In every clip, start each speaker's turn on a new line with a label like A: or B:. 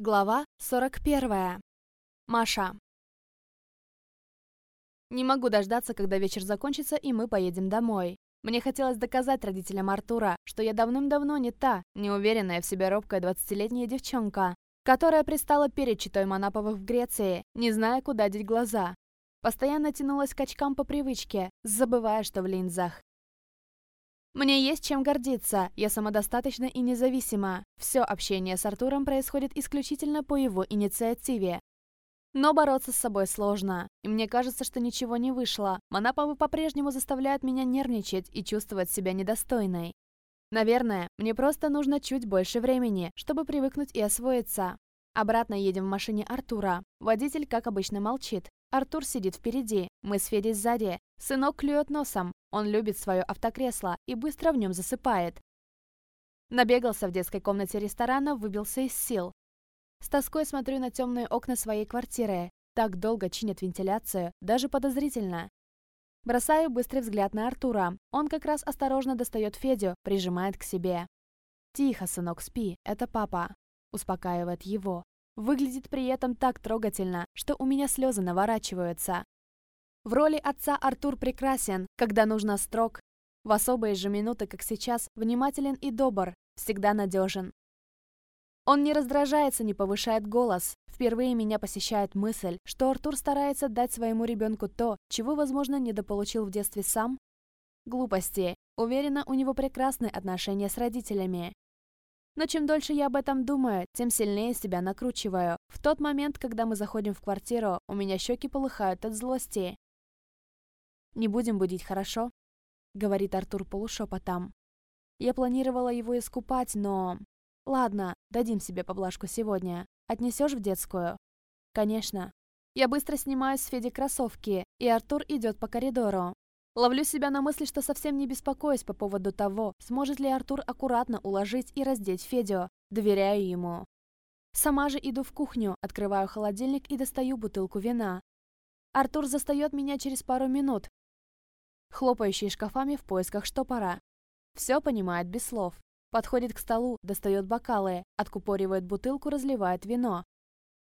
A: Глава 41. Маша. Не могу дождаться, когда вечер закончится, и мы поедем домой. Мне хотелось доказать родителям Артура, что я давным-давно не та, неуверенная в себе робкая двадцатилетняя девчонка, которая пристала перед читой Манаповых в Греции, не зная, куда деть глаза. Постоянно тянулась к очкам по привычке, забывая, что в линзах. Мне есть чем гордиться, я самодостаточна и независима. Все общение с Артуром происходит исключительно по его инициативе. Но бороться с собой сложно, и мне кажется, что ничего не вышло. Монаповы по-прежнему заставляют меня нервничать и чувствовать себя недостойной. Наверное, мне просто нужно чуть больше времени, чтобы привыкнуть и освоиться. Обратно едем в машине Артура. Водитель, как обычно, молчит. Артур сидит впереди, мы с Федей сзади. Сынок клюет носом. Он любит свое автокресло и быстро в нем засыпает. Набегался в детской комнате ресторана, выбился из сил. С тоской смотрю на темные окна своей квартиры. Так долго чинят вентиляцию, даже подозрительно. Бросаю быстрый взгляд на Артура. Он как раз осторожно достает Федю, прижимает к себе. «Тихо, сынок, спи, это папа», — успокаивает его. Выглядит при этом так трогательно, что у меня слезы наворачиваются. В роли отца Артур прекрасен, когда нужно строг. В особые же минуты, как сейчас, внимателен и добр, всегда надежен. Он не раздражается, не повышает голос. Впервые меня посещает мысль, что Артур старается дать своему ребенку то, чего, возможно, недополучил в детстве сам. Глупости. Уверена, у него прекрасные отношения с родителями. Но чем дольше я об этом думаю, тем сильнее себя накручиваю. В тот момент, когда мы заходим в квартиру, у меня щеки полыхают от злости. «Не будем будить, хорошо?» — говорит Артур полушепотом. Я планировала его искупать, но... Ладно, дадим себе поблажку сегодня. Отнесешь в детскую? Конечно. Я быстро снимаю с Феди кроссовки, и Артур идет по коридору. Ловлю себя на мысли, что совсем не беспокоюсь по поводу того, сможет ли Артур аккуратно уложить и раздеть Федю. Доверяю ему. Сама же иду в кухню, открываю холодильник и достаю бутылку вина. Артур застает меня через пару минут, хлопающий шкафами в поисках штопора. Все понимает без слов. Подходит к столу, достает бокалы, откупоривает бутылку, разливает вино.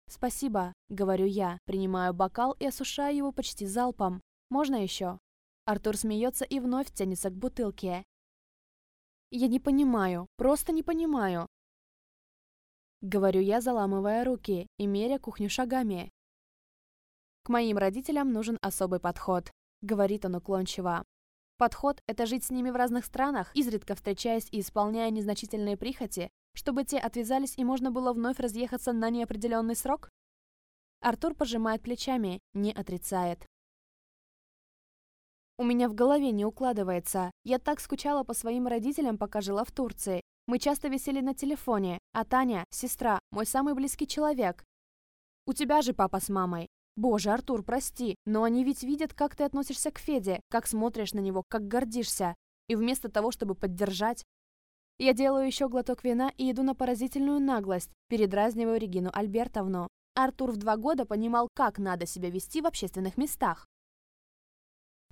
A: «Спасибо», — говорю я, принимаю бокал и осушаю его почти залпом. «Можно еще?» Артур смеется и вновь тянется к бутылке. «Я не понимаю, просто не понимаю», Говорю я, заламывая руки и меря кухню шагами. К моим родителям нужен особый подход, говорит он уклончиво. Подход – это жить с ними в разных странах, изредка встречаясь и исполняя незначительные прихоти, чтобы те отвязались и можно было вновь разъехаться на неопределенный срок? Артур пожимает плечами, не отрицает. У меня в голове не укладывается. Я так скучала по своим родителям, пока жила в Турции. Мы часто висели на телефоне, а Таня, сестра, мой самый близкий человек. У тебя же папа с мамой. Боже, Артур, прости, но они ведь видят, как ты относишься к Феде, как смотришь на него, как гордишься. И вместо того, чтобы поддержать... Я делаю еще глоток вина и иду на поразительную наглость, передразниваю Регину Альбертовну. Артур в два года понимал, как надо себя вести в общественных местах.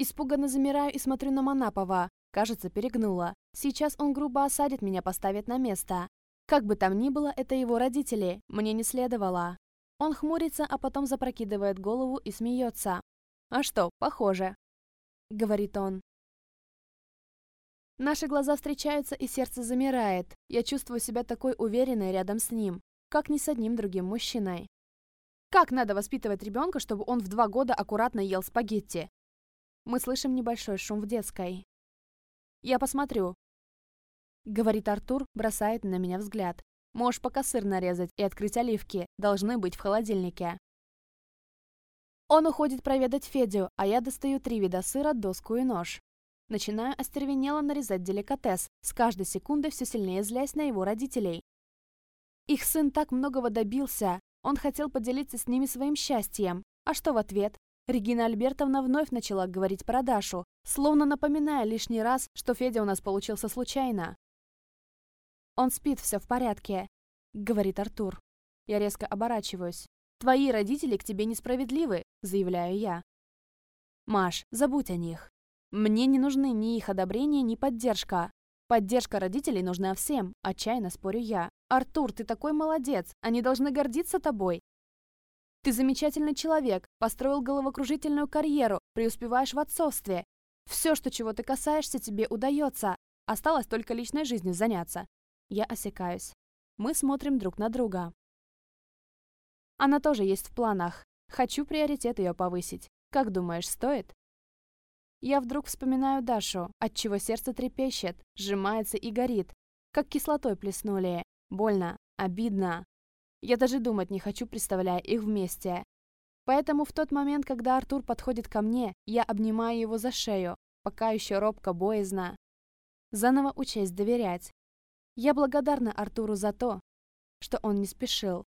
A: Испуганно замираю и смотрю на Манапова. Кажется, перегнула. Сейчас он грубо осадит меня, поставит на место. Как бы там ни было, это его родители. Мне не следовало. Он хмурится, а потом запрокидывает голову и смеется. «А что, похоже», — говорит он. Наши глаза встречаются, и сердце замирает. Я чувствую себя такой уверенной рядом с ним, как ни с одним другим мужчиной. Как надо воспитывать ребенка, чтобы он в два года аккуратно ел спагетти? Мы слышим небольшой шум в детской. «Я посмотрю», — говорит Артур, бросает на меня взгляд. «Можешь пока сыр нарезать и открыть оливки. Должны быть в холодильнике». Он уходит проведать Федю, а я достаю три вида сыра, доску и нож. Начинаю остервенело нарезать деликатес, с каждой секундой все сильнее злясь на его родителей. Их сын так многого добился, он хотел поделиться с ними своим счастьем. А что в ответ? Регина Альбертовна вновь начала говорить про Дашу, словно напоминая лишний раз, что Федя у нас получился случайно. «Он спит, все в порядке», — говорит Артур. Я резко оборачиваюсь. «Твои родители к тебе несправедливы», — заявляю я. «Маш, забудь о них. Мне не нужны ни их одобрение, ни поддержка. Поддержка родителей нужна всем, отчаянно спорю я. Артур, ты такой молодец, они должны гордиться тобой. Ты замечательный человек, построил головокружительную карьеру, преуспеваешь в отцовстве. Все, что чего ты касаешься, тебе удается. Осталось только личной жизнью заняться. Я осекаюсь. Мы смотрим друг на друга. Она тоже есть в планах. Хочу приоритет ее повысить. Как думаешь, стоит? Я вдруг вспоминаю Дашу, отчего сердце трепещет, сжимается и горит. Как кислотой плеснули. Больно, обидно. Я даже думать не хочу, представляя их вместе. Поэтому в тот момент, когда Артур подходит ко мне, я обнимаю его за шею, пока еще робко, боязно. Заново учась доверять. Я благодарна Артуру за то, что он не спешил.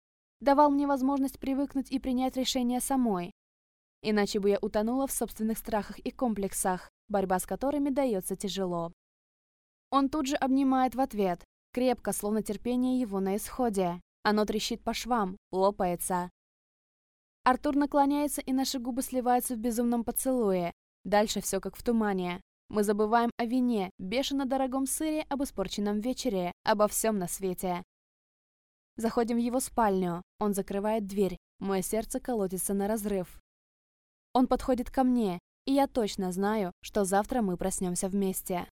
A: Давал мне возможность привыкнуть и принять решение самой. Иначе бы я утонула в собственных страхах и комплексах, борьба с которыми дается тяжело. Он тут же обнимает в ответ, крепко, словно терпение его на исходе. Оно трещит по швам, лопается. Артур наклоняется, и наши губы сливаются в безумном поцелуе. Дальше все как в тумане. Мы забываем о вине, бешено дорогом сыре, об испорченном вечере, обо всем на свете. Заходим в его спальню. Он закрывает дверь. Мое сердце колотится на разрыв. Он подходит ко мне, и я точно знаю, что завтра мы проснемся вместе.